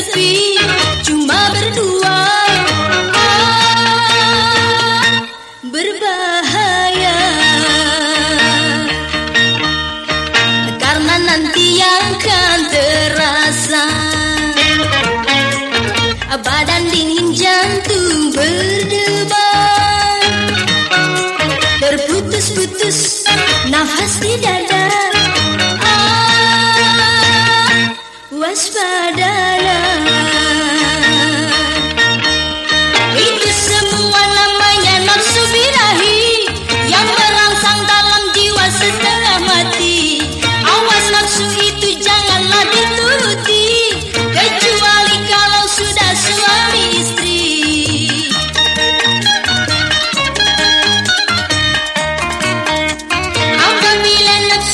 sepi cuma berdua. Berbahaya. Karena nanti yang akan terasa badan dingin jantung berdebar terputus-putus nafas di dada.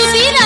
jangan